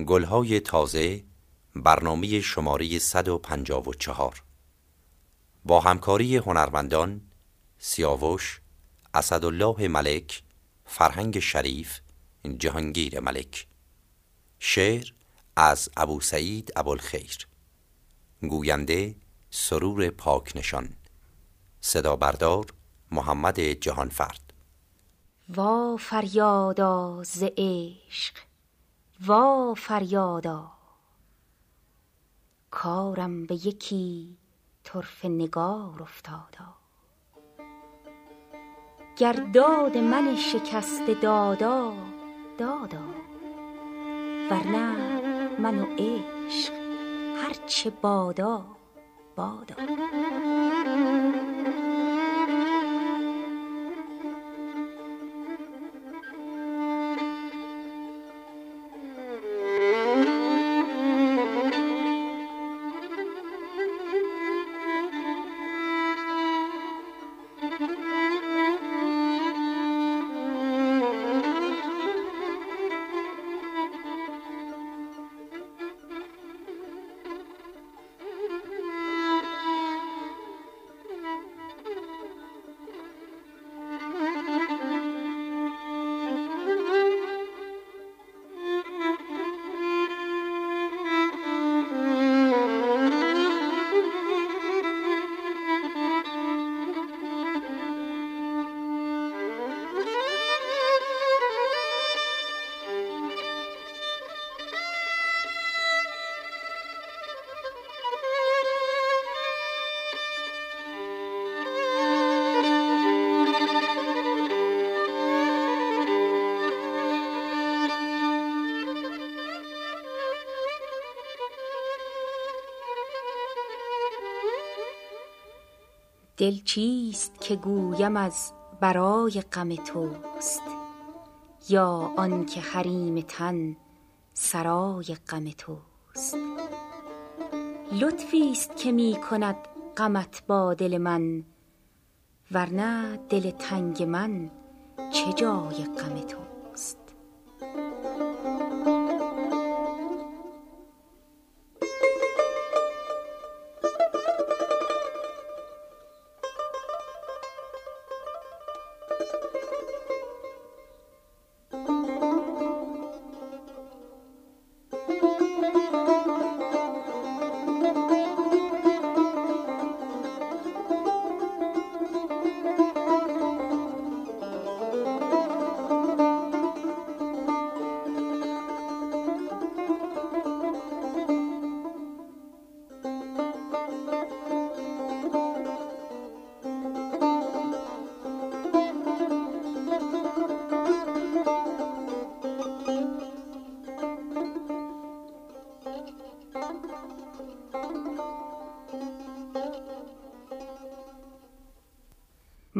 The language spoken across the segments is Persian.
گلهای تازه برنامه شماره 154 با همکاری هنرمندان سیاوش، اسدالله ملک، فرهنگ شریف، جهانگیر ملک. شعر از ابو سعید ابوالخیر. گوینده سرور پاک نشان. صدا بردار محمد جهانفرد. وا فریادا ز عشق. وا فریادا. کارم به یکی طرف نگار افتادا. گرداد من شکست دادا دادا. ورنه من و عشق هرچه بادا بادا. دل چیست که گویم از برای غم توست؟ یا آنکه حریم تن سرای غم توست؟ لطفی است که می کند غمت با دل من ورنه دل تنگ من چه جای غم توست؟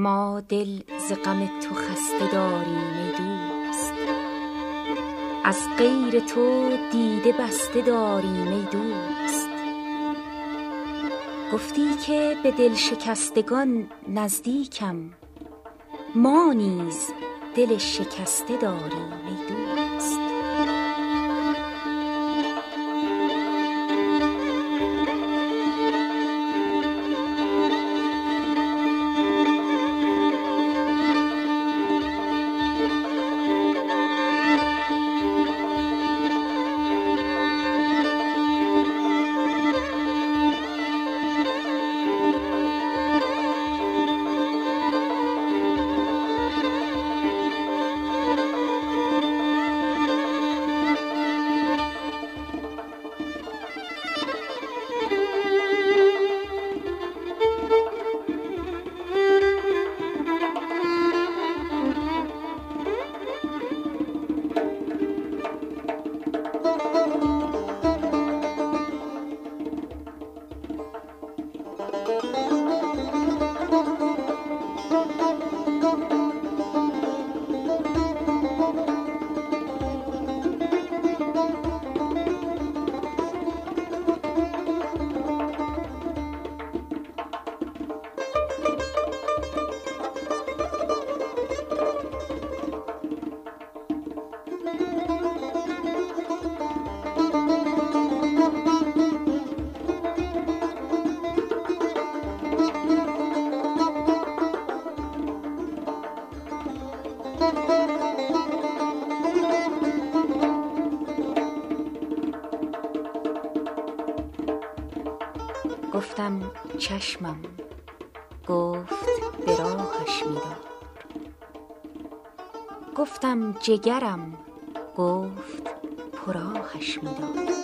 ما دل ز غم تو خسته داریم ای دوست. از غیر تو دیده بسته داریم ای دوست. گفتی که به دل شکستگان نزدیکم. ما نیز دل شکسته داریم ای دوست. چشمم گفت به راهش میدار. گفتم جگرم گفت پراهش میدار.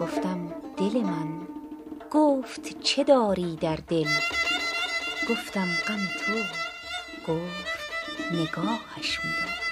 گفتم دل من گفت چه داری در دل؟ گفتم غم تو گفت نگاهش میدار.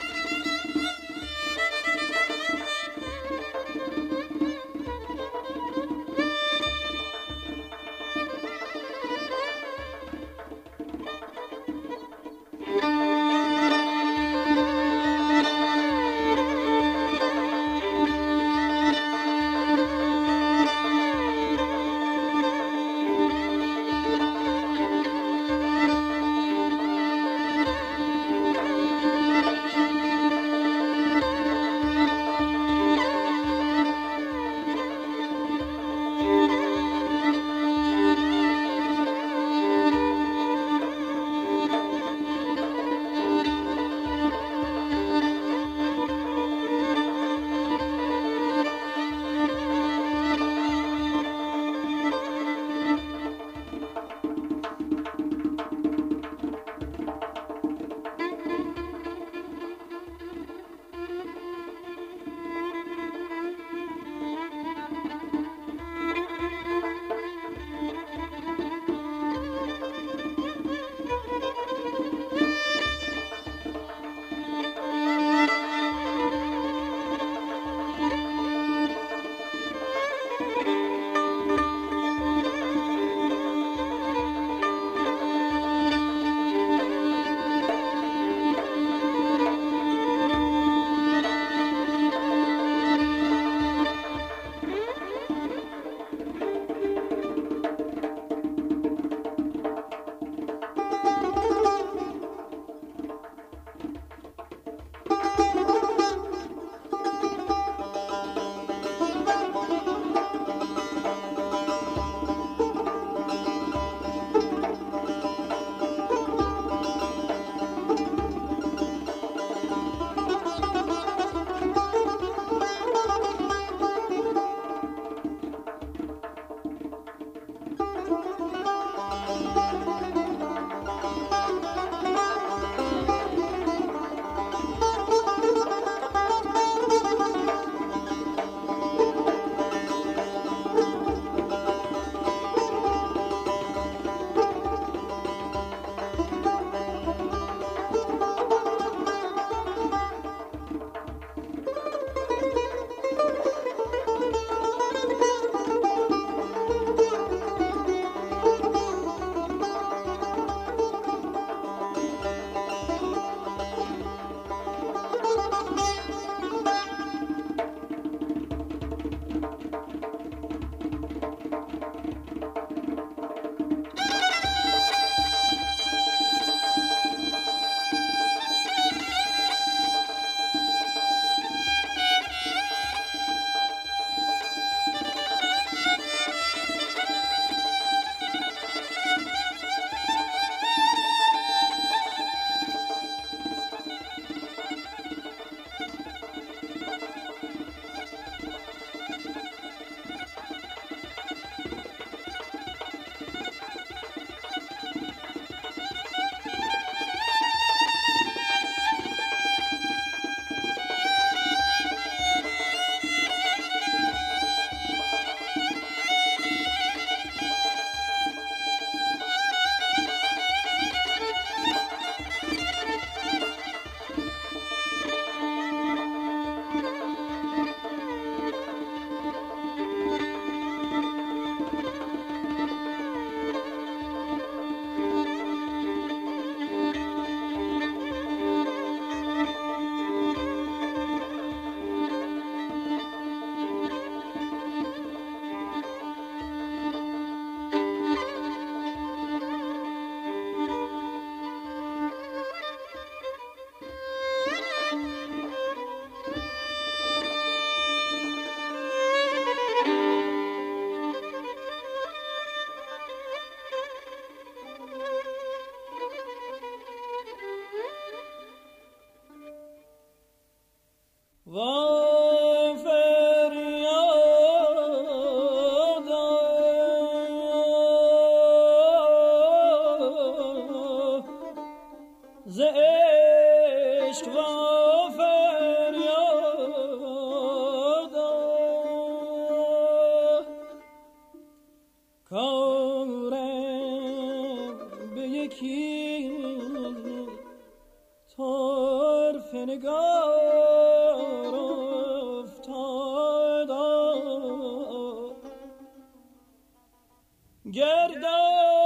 هرچه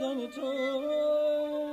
غم تو.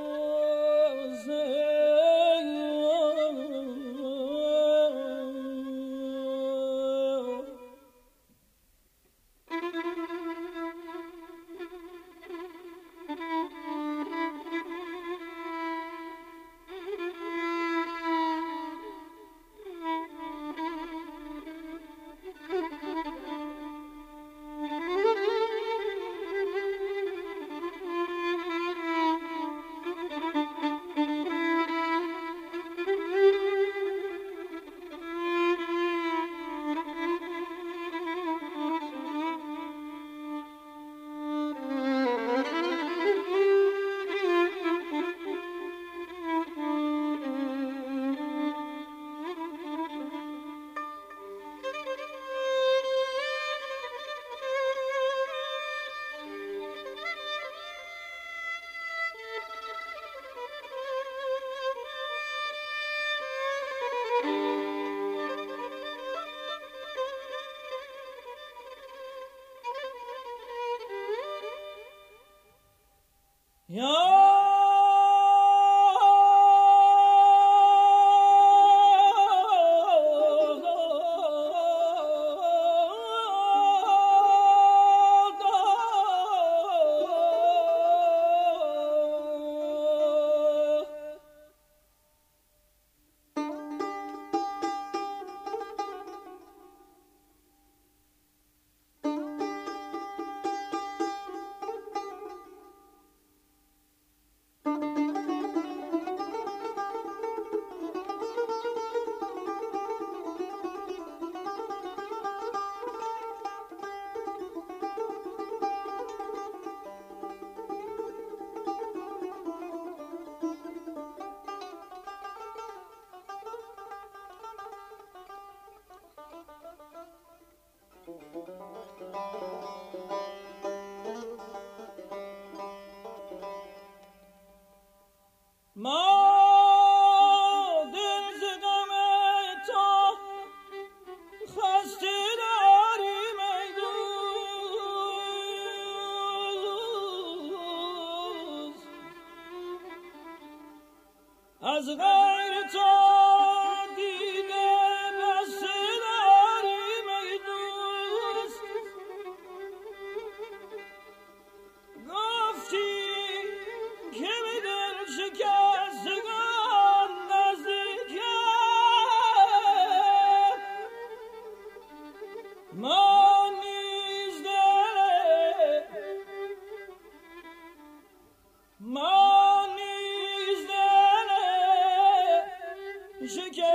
go.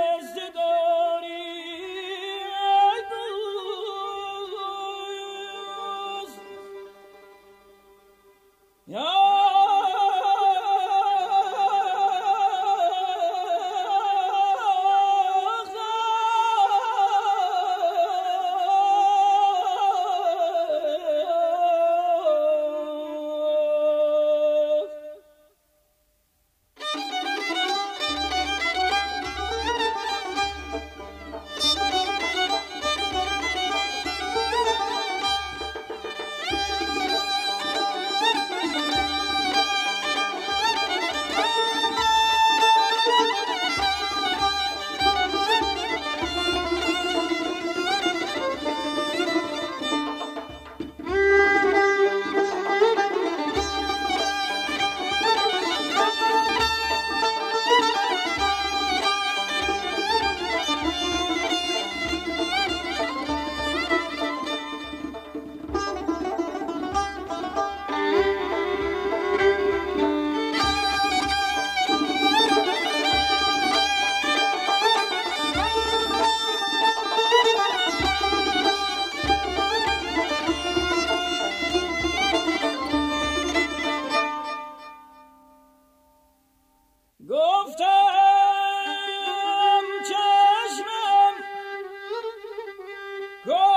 Deus de Go!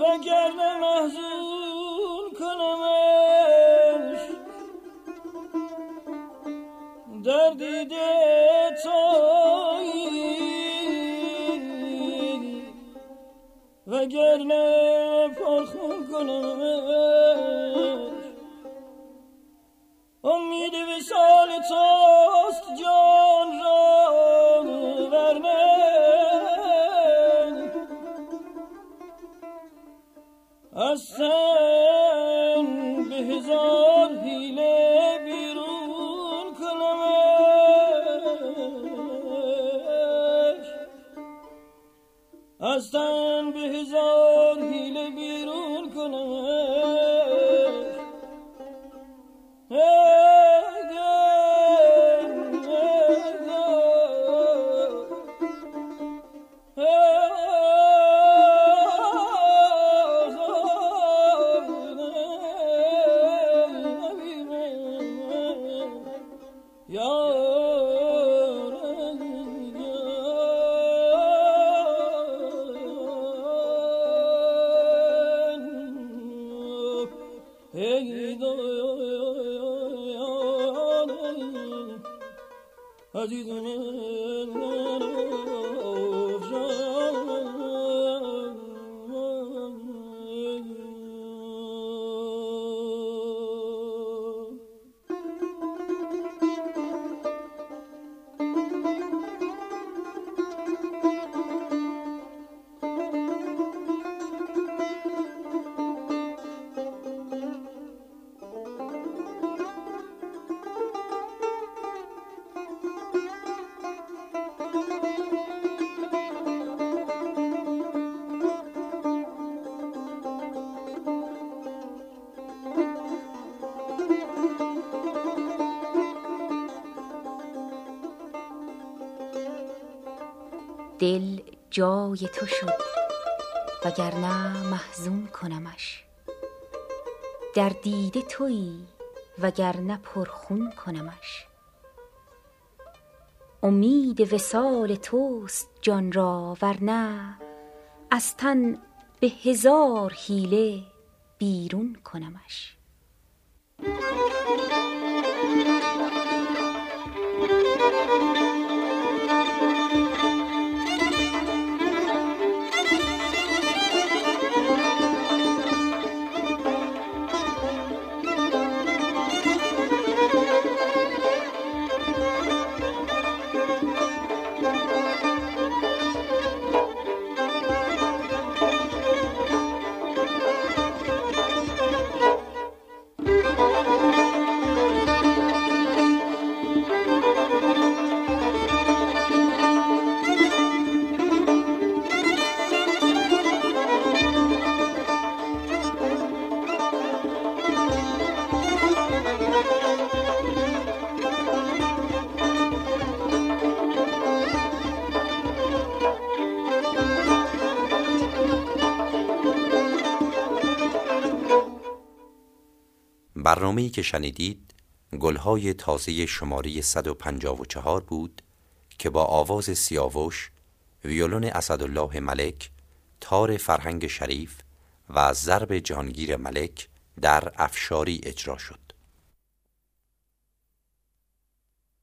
ve gelme mahzun. دل جای تو شد وگرنه محزون کنمش. در دیده تویی وگرنه پرخون کنمش. امید وصال توست جان را ورنه از تن به هزار حیله بیرون کنمش. برنامه‌ای که شنیدید گلهای تازه شماره 154 بود که با آواز سیاوش، ویولون اسدالله ملک، تار فرهنگ شریف و ضرب جانگیر ملک در افشاری اجرا شد.